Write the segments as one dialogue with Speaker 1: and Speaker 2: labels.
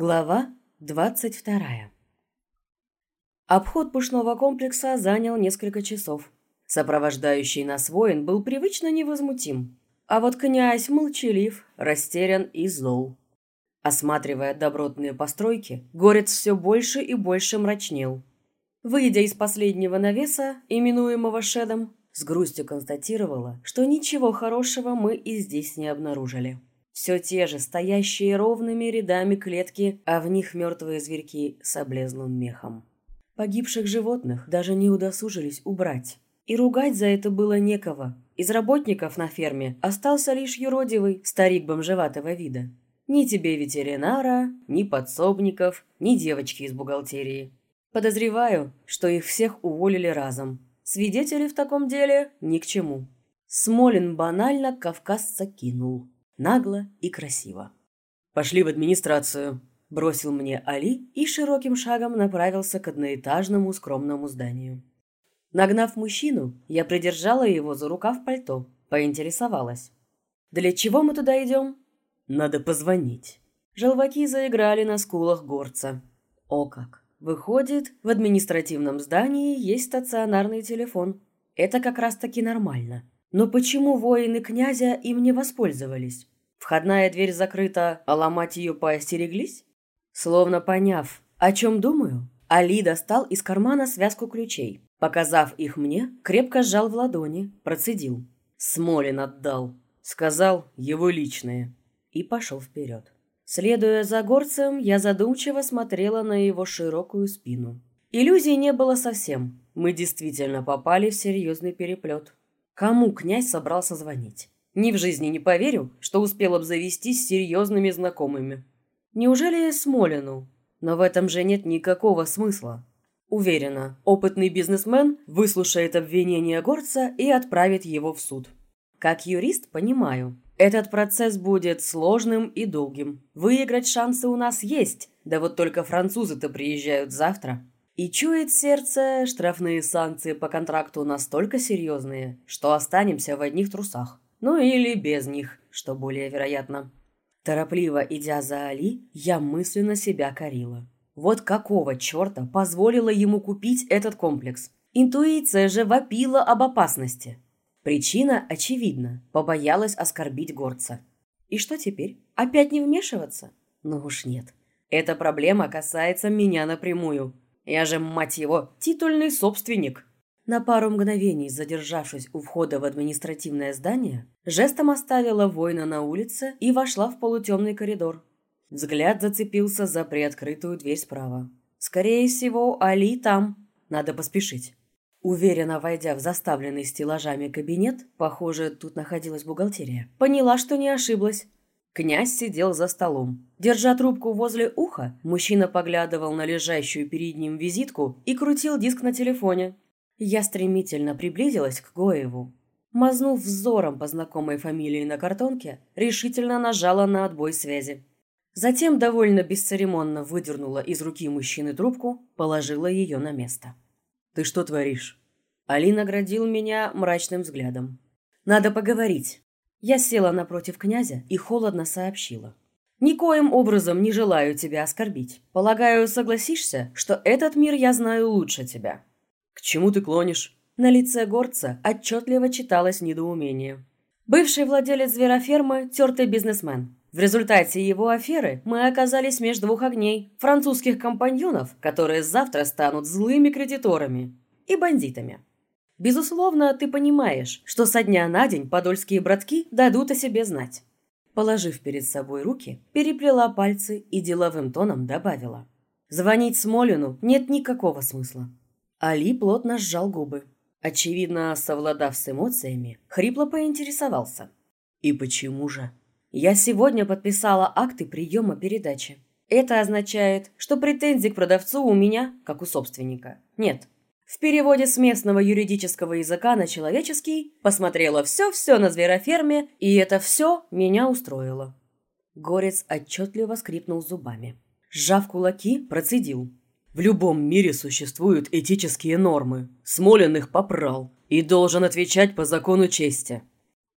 Speaker 1: Глава 22. Обход пушного комплекса занял несколько часов. Сопровождающий нас воин был привычно невозмутим. А вот князь молчалив, растерян и зол. Осматривая добротные постройки, горец все больше и больше мрачнел. Выйдя из последнего навеса, именуемого шедом, с грустью констатировала, что ничего хорошего мы и здесь не обнаружили. Все те же стоящие ровными рядами клетки, а в них мертвые зверьки с облезлым мехом. Погибших животных даже не удосужились убрать. И ругать за это было некого. Из работников на ферме остался лишь юродивый старик бомжеватого вида. Ни тебе ветеринара, ни подсобников, ни девочки из бухгалтерии. Подозреваю, что их всех уволили разом. Свидетели в таком деле ни к чему. Смолин банально кавказца кинул нагло и красиво. «Пошли в администрацию», – бросил мне Али и широким шагом направился к одноэтажному скромному зданию. Нагнав мужчину, я придержала его за рукав пальто, поинтересовалась. «Для чего мы туда идем?» «Надо позвонить». Желваки заиграли на скулах горца. О как! Выходит, в административном здании есть стационарный телефон. Это как раз-таки нормально. Но почему воины князя им не воспользовались? Входная дверь закрыта, а ломать ее поостереглись? Словно поняв, о чем думаю, Али достал из кармана связку ключей. Показав их мне, крепко сжал в ладони, процедил. Смолин отдал. Сказал, его личные. И пошел вперед. Следуя за горцем, я задумчиво смотрела на его широкую спину. Иллюзий не было совсем. Мы действительно попали в серьезный переплет. Кому князь собрался звонить? Ни в жизни не поверю, что успел обзавестись серьезными знакомыми. Неужели Смолину? Но в этом же нет никакого смысла. Уверена, опытный бизнесмен выслушает обвинение горца и отправит его в суд. Как юрист понимаю, этот процесс будет сложным и долгим. Выиграть шансы у нас есть, да вот только французы-то приезжают завтра. И чует сердце, штрафные санкции по контракту настолько серьезные, что останемся в одних трусах. Ну или без них, что более вероятно. Торопливо идя за Али, я мысленно себя корила. Вот какого черта позволила ему купить этот комплекс? Интуиция же вопила об опасности. Причина очевидна. Побоялась оскорбить горца. И что теперь? Опять не вмешиваться? Ну уж нет. Эта проблема касается меня напрямую. Я же, мать его, титульный собственник. На пару мгновений задержавшись у входа в административное здание, жестом оставила воина на улице и вошла в полутемный коридор. Взгляд зацепился за приоткрытую дверь справа. Скорее всего, Али там. Надо поспешить. Уверенно войдя в заставленный стеллажами кабинет, похоже, тут находилась бухгалтерия, поняла, что не ошиблась. Князь сидел за столом. Держа трубку возле уха, мужчина поглядывал на лежащую перед ним визитку и крутил диск на телефоне. Я стремительно приблизилась к Гоеву. Мазнув взором по знакомой фамилии на картонке, решительно нажала на отбой связи. Затем довольно бесцеремонно выдернула из руки мужчины трубку, положила ее на место. «Ты что творишь?» Али наградил меня мрачным взглядом. «Надо поговорить». Я села напротив князя и холодно сообщила. «Никоим образом не желаю тебя оскорбить. Полагаю, согласишься, что этот мир я знаю лучше тебя». «К чему ты клонишь?» На лице горца отчетливо читалось недоумение. Бывший владелец зверофермы – тертый бизнесмен. В результате его аферы мы оказались между двух огней – французских компаньонов, которые завтра станут злыми кредиторами, и бандитами. Безусловно, ты понимаешь, что со дня на день подольские братки дадут о себе знать. Положив перед собой руки, переплела пальцы и деловым тоном добавила. Звонить Смолину нет никакого смысла. Али плотно сжал губы. Очевидно, совладав с эмоциями, хрипло поинтересовался. «И почему же?» «Я сегодня подписала акты приема передачи. Это означает, что претензий к продавцу у меня, как у собственника, нет. В переводе с местного юридического языка на человеческий посмотрела все-все на звероферме, и это все меня устроило. Горец отчетливо скрипнул зубами. Сжав кулаки, процедил. В любом мире существуют этические нормы. Смолин их попрал и должен отвечать по закону чести.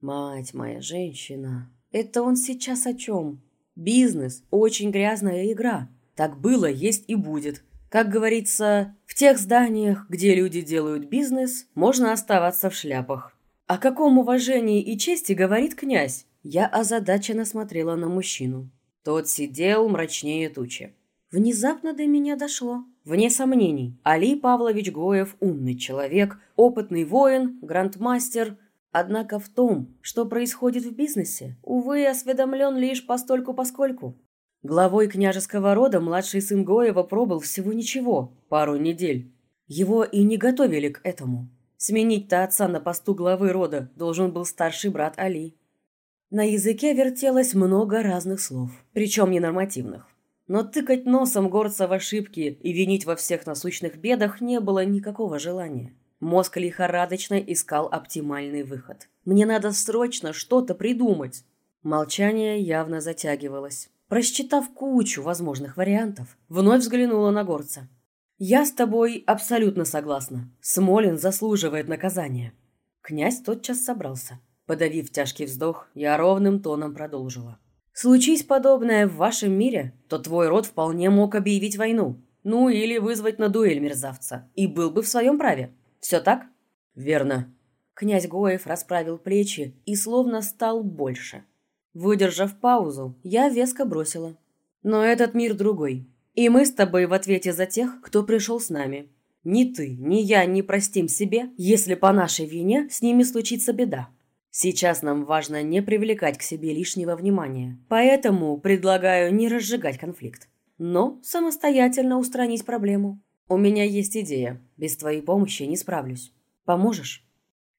Speaker 1: Мать моя женщина, это он сейчас о чем? Бизнес – очень грязная игра. Так было, есть и будет. Как говорится, в тех зданиях, где люди делают бизнес, можно оставаться в шляпах. О каком уважении и чести говорит князь? Я озадаченно смотрела на мужчину. Тот сидел мрачнее тучи. Внезапно до меня дошло. Вне сомнений, Али Павлович Гоев умный человек, опытный воин, грандмастер. Однако в том, что происходит в бизнесе, увы, осведомлен лишь постольку-поскольку. Главой княжеского рода младший сын Гоева пробыл всего ничего, пару недель. Его и не готовили к этому. Сменить-то отца на посту главы рода должен был старший брат Али. На языке вертелось много разных слов, причем ненормативных. Но тыкать носом горца в ошибки и винить во всех насущных бедах не было никакого желания. Мозг лихорадочно искал оптимальный выход. Мне надо срочно что-то придумать. Молчание явно затягивалось. Просчитав кучу возможных вариантов, вновь взглянула на горца. «Я с тобой абсолютно согласна. Смолин заслуживает наказания». Князь тотчас собрался. Подавив тяжкий вздох, я ровным тоном продолжила. «Случись подобное в вашем мире, то твой род вполне мог объявить войну. Ну, или вызвать на дуэль мерзавца. И был бы в своем праве. Все так?» «Верно». Князь Гоев расправил плечи и словно стал больше. Выдержав паузу, я веско бросила. Но этот мир другой. И мы с тобой в ответе за тех, кто пришел с нами. Ни ты, ни я не простим себе, если по нашей вине с ними случится беда. Сейчас нам важно не привлекать к себе лишнего внимания. Поэтому предлагаю не разжигать конфликт, но самостоятельно устранить проблему. У меня есть идея. Без твоей помощи не справлюсь. Поможешь?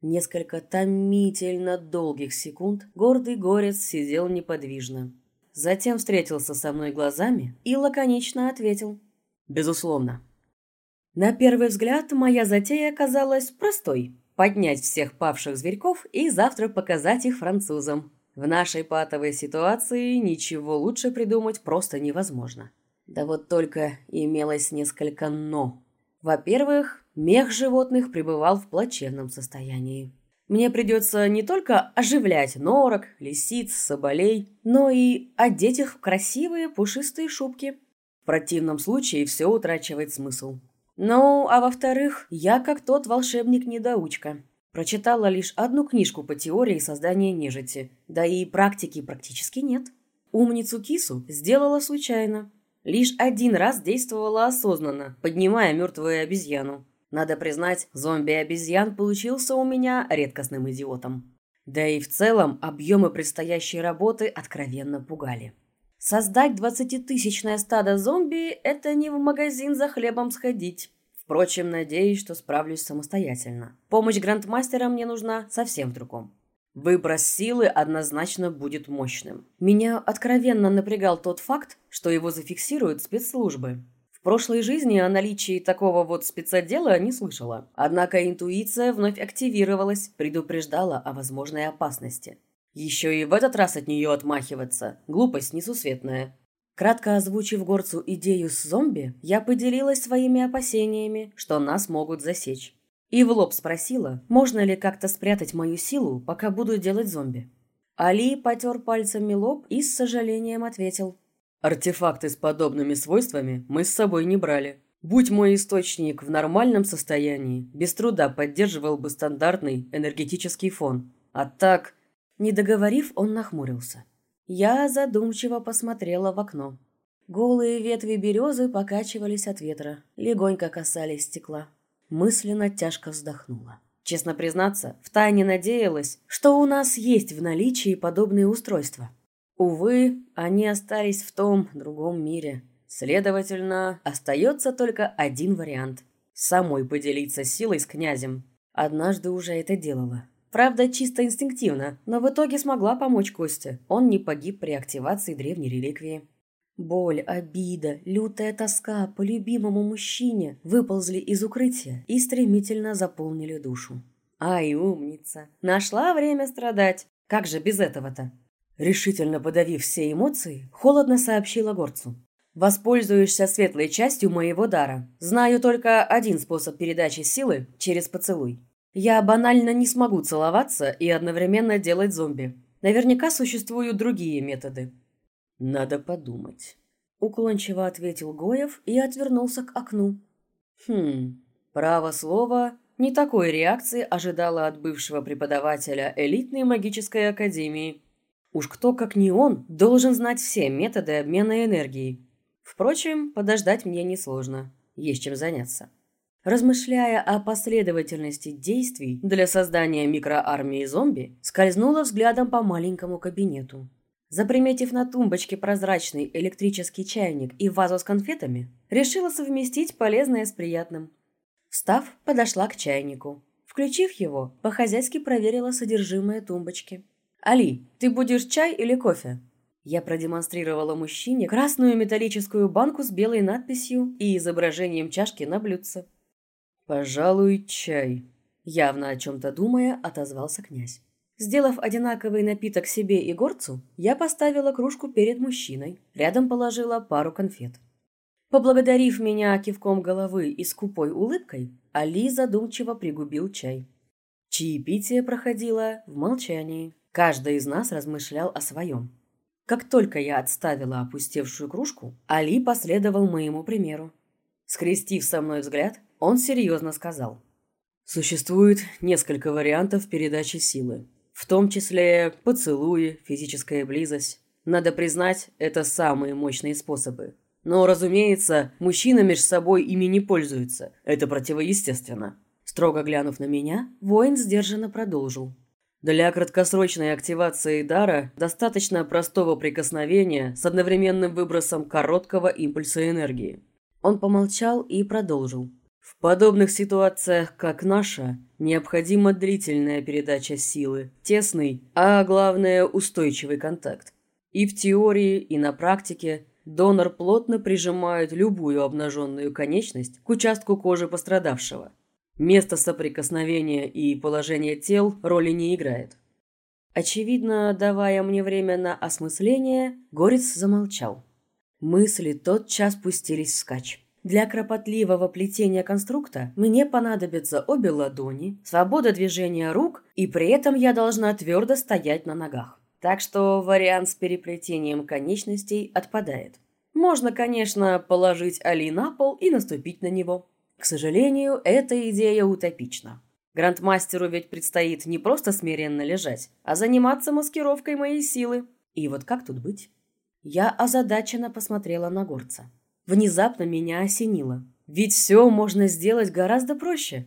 Speaker 1: Несколько томительно долгих секунд гордый горец сидел неподвижно. Затем встретился со мной глазами и лаконично ответил. «Безусловно». На первый взгляд моя затея оказалась простой – поднять всех павших зверьков и завтра показать их французам. В нашей патовой ситуации ничего лучше придумать просто невозможно. Да вот только имелось несколько «но». Во-первых, мех животных пребывал в плачевном состоянии. Мне придется не только оживлять норок, лисиц, соболей, но и одеть их в красивые пушистые шубки. В противном случае все утрачивает смысл. Ну, а во-вторых, я как тот волшебник-недоучка. Прочитала лишь одну книжку по теории создания нежити, да и практики практически нет. Умницу кису сделала случайно. Лишь один раз действовала осознанно, поднимая мертвую обезьяну. Надо признать, зомби-обезьян получился у меня редкостным идиотом. Да и в целом объемы предстоящей работы откровенно пугали. Создать двадцатитысячное стадо зомби – это не в магазин за хлебом сходить. Впрочем, надеюсь, что справлюсь самостоятельно. Помощь грандмастера мне нужна совсем в другом. Выброс силы однозначно будет мощным. Меня откровенно напрягал тот факт, что его зафиксируют спецслужбы. Прошлой жизни о наличии такого вот спецотдела не слышала. Однако интуиция вновь активировалась, предупреждала о возможной опасности. Еще и в этот раз от нее отмахиваться. Глупость несусветная. Кратко озвучив горцу идею с зомби, я поделилась своими опасениями, что нас могут засечь. И в лоб спросила, можно ли как-то спрятать мою силу, пока буду делать зомби. Али потер пальцами лоб и с сожалением ответил. «Артефакты с подобными свойствами мы с собой не брали. Будь мой источник в нормальном состоянии, без труда поддерживал бы стандартный энергетический фон. А так...» Не договорив, он нахмурился. Я задумчиво посмотрела в окно. Голые ветви березы покачивались от ветра, легонько касались стекла. Мысленно тяжко вздохнула. Честно признаться, втайне надеялась, что у нас есть в наличии подобные устройства. Увы, они остались в том другом мире. Следовательно, остается только один вариант. Самой поделиться силой с князем. Однажды уже это делала. Правда, чисто инстинктивно, но в итоге смогла помочь Косте. Он не погиб при активации древней реликвии. Боль, обида, лютая тоска по любимому мужчине выползли из укрытия и стремительно заполнили душу. Ай, умница! Нашла время страдать! Как же без этого-то? Решительно подавив все эмоции, холодно сообщила горцу. «Воспользуешься светлой частью моего дара. Знаю только один способ передачи силы – через поцелуй. Я банально не смогу целоваться и одновременно делать зомби. Наверняка существуют другие методы.
Speaker 2: Надо подумать.
Speaker 1: Уклончиво ответил Гоев и отвернулся к окну. Хм, право слово, не такой реакции ожидала от бывшего преподавателя элитной магической академии. Уж кто, как не он, должен знать все методы обмена энергией. Впрочем, подождать мне несложно. Есть чем заняться. Размышляя о последовательности действий для создания микроармии зомби, скользнула взглядом по маленькому кабинету. Заприметив на тумбочке прозрачный электрический чайник и вазу с конфетами, решила совместить полезное с приятным. Встав, подошла к чайнику. Включив его, по-хозяйски проверила содержимое тумбочки. «Али, ты будешь чай или кофе?» Я продемонстрировала мужчине красную металлическую банку с белой надписью и изображением чашки на блюдце.
Speaker 2: «Пожалуй, чай», —
Speaker 1: явно о чем-то думая, отозвался князь. Сделав одинаковый напиток себе и горцу, я поставила кружку перед мужчиной, рядом положила пару конфет. Поблагодарив меня кивком головы и скупой улыбкой, Али задумчиво пригубил чай. Чаепитие проходило в молчании. Каждый из нас размышлял о своем. Как только я отставила опустевшую кружку, Али последовал моему примеру. Скрестив со мной взгляд, он серьезно сказал.
Speaker 2: Существует несколько вариантов передачи силы. В том числе поцелуи, физическая близость. Надо признать, это самые мощные способы. Но, разумеется, мужчины между собой ими не пользуются. Это противоестественно.
Speaker 1: Строго глянув на меня, воин сдержанно продолжил.
Speaker 2: Для краткосрочной активации дара достаточно простого прикосновения с одновременным выбросом короткого импульса энергии.
Speaker 1: Он помолчал и продолжил.
Speaker 2: В подобных ситуациях, как наша, необходима длительная передача силы, тесный, а главное устойчивый контакт. И в теории, и на практике донор плотно прижимает любую обнаженную конечность к участку кожи пострадавшего. Место соприкосновения и положение тел роли не играет.
Speaker 1: Очевидно, давая мне время на осмысление, Горец замолчал. Мысли тотчас пустились вскачь. Для кропотливого плетения конструкта мне понадобятся обе ладони, свобода движения рук, и при этом я должна твердо стоять на ногах. Так что вариант с переплетением конечностей отпадает. Можно, конечно, положить Али на пол и наступить на него. К сожалению, эта идея утопична. Грандмастеру ведь предстоит не просто смиренно лежать, а заниматься маскировкой моей силы. И вот как тут быть? Я озадаченно посмотрела на горца. Внезапно меня осенило. Ведь все можно сделать гораздо проще.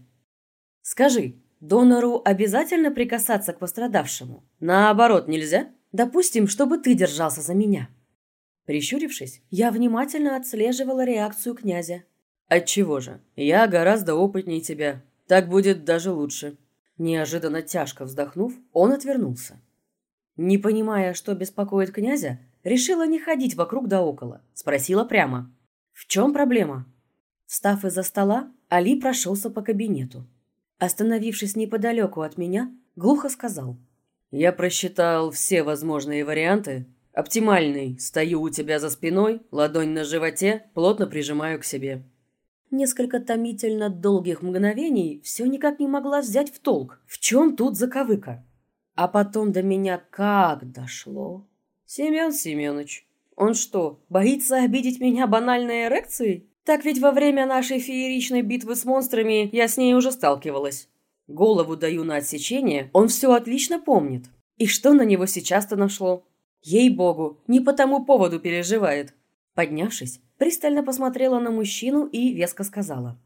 Speaker 1: Скажи, донору обязательно прикасаться к пострадавшему? Наоборот, нельзя? Допустим, чтобы ты держался за меня. Прищурившись, я внимательно отслеживала реакцию князя.
Speaker 2: Отчего же? Я гораздо опытнее тебя. Так будет даже лучше. Неожиданно тяжко вздохнув, он отвернулся.
Speaker 1: Не понимая, что беспокоит князя, решила не ходить вокруг да около. Спросила прямо. «В чем проблема?» Встав из-за стола, Али прошелся по кабинету. Остановившись неподалеку от меня, глухо сказал.
Speaker 2: «Я просчитал все возможные варианты. Оптимальный. Стою у тебя за спиной, ладонь на животе, плотно прижимаю к себе».
Speaker 1: Несколько томительно долгих мгновений все никак не могла взять в толк. В чем тут заковыка? А потом до меня как дошло.
Speaker 2: «Семен Семенович,
Speaker 1: он что, боится обидеть меня банальной эрекцией? Так ведь во время нашей фееричной битвы с монстрами я с ней уже сталкивалась. Голову даю на отсечение, он все отлично помнит. И что на него сейчас-то нашло? Ей-богу, не по тому поводу переживает. Поднявшись, пристально посмотрела на мужчину и веско сказала.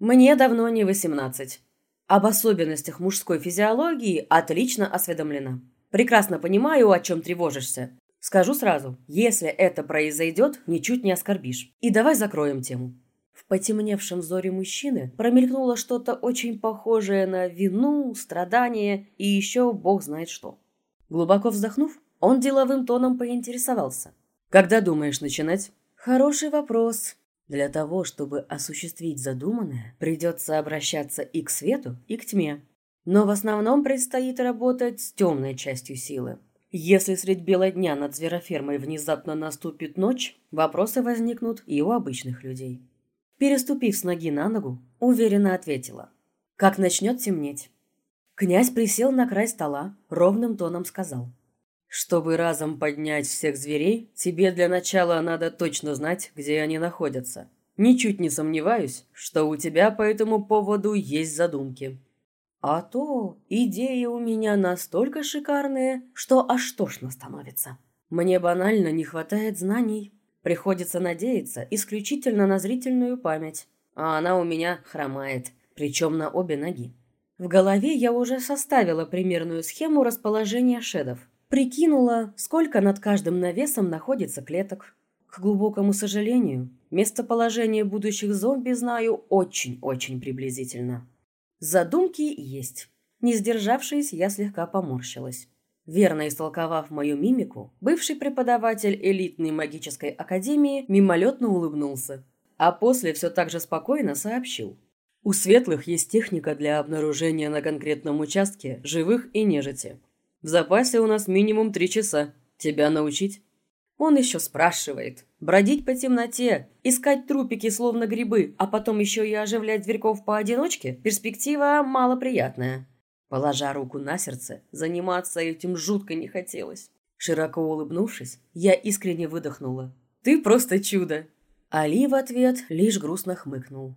Speaker 1: «Мне давно не восемнадцать. Об особенностях мужской физиологии отлично осведомлена. Прекрасно понимаю, о чем тревожишься. Скажу сразу, если это произойдет, ничуть не оскорбишь. И давай закроем тему. В потемневшем взоре мужчины промелькнуло что-то очень похожее на вину, страдание и еще бог знает что. Глубоко вздохнув, он деловым тоном поинтересовался.
Speaker 2: «Когда думаешь начинать?»
Speaker 1: «Хороший вопрос. Для того, чтобы осуществить задуманное, придется обращаться и к свету, и к тьме. Но в основном предстоит работать с темной частью силы. Если средь бела дня над зверофермой внезапно наступит ночь, вопросы возникнут и у обычных людей. Переступив с ноги на ногу, уверенно ответила. Как начнет темнеть. Князь присел на край стола, ровным тоном сказал.
Speaker 2: Чтобы разом поднять всех зверей, тебе для начала надо точно знать, где они находятся. Ничуть не сомневаюсь, что у тебя по этому поводу есть задумки.
Speaker 1: А то идеи у меня настолько шикарные, что аж тошно становится. Мне банально не хватает знаний. Приходится надеяться исключительно на зрительную память, а она у меня хромает, причем на обе ноги. В голове я уже составила примерную схему расположения шедов. Прикинула, сколько над каждым навесом находится клеток. К глубокому сожалению, местоположение будущих зомби знаю очень-очень приблизительно. Задумки есть. Не сдержавшись, я слегка поморщилась. Верно истолковав мою мимику, бывший преподаватель элитной магической академии мимолетно улыбнулся, а после все так же спокойно сообщил.
Speaker 2: У светлых есть техника для обнаружения на конкретном участке живых и нежити. В запасе у нас минимум три часа. Тебя научить?
Speaker 1: Он еще спрашивает. Бродить по темноте, искать трупики словно грибы, а потом еще и оживлять зверьков поодиночке – перспектива малоприятная. Положа руку на сердце, заниматься этим жутко не хотелось. Широко улыбнувшись, я искренне выдохнула. «Ты просто чудо!» Али в ответ лишь грустно хмыкнул.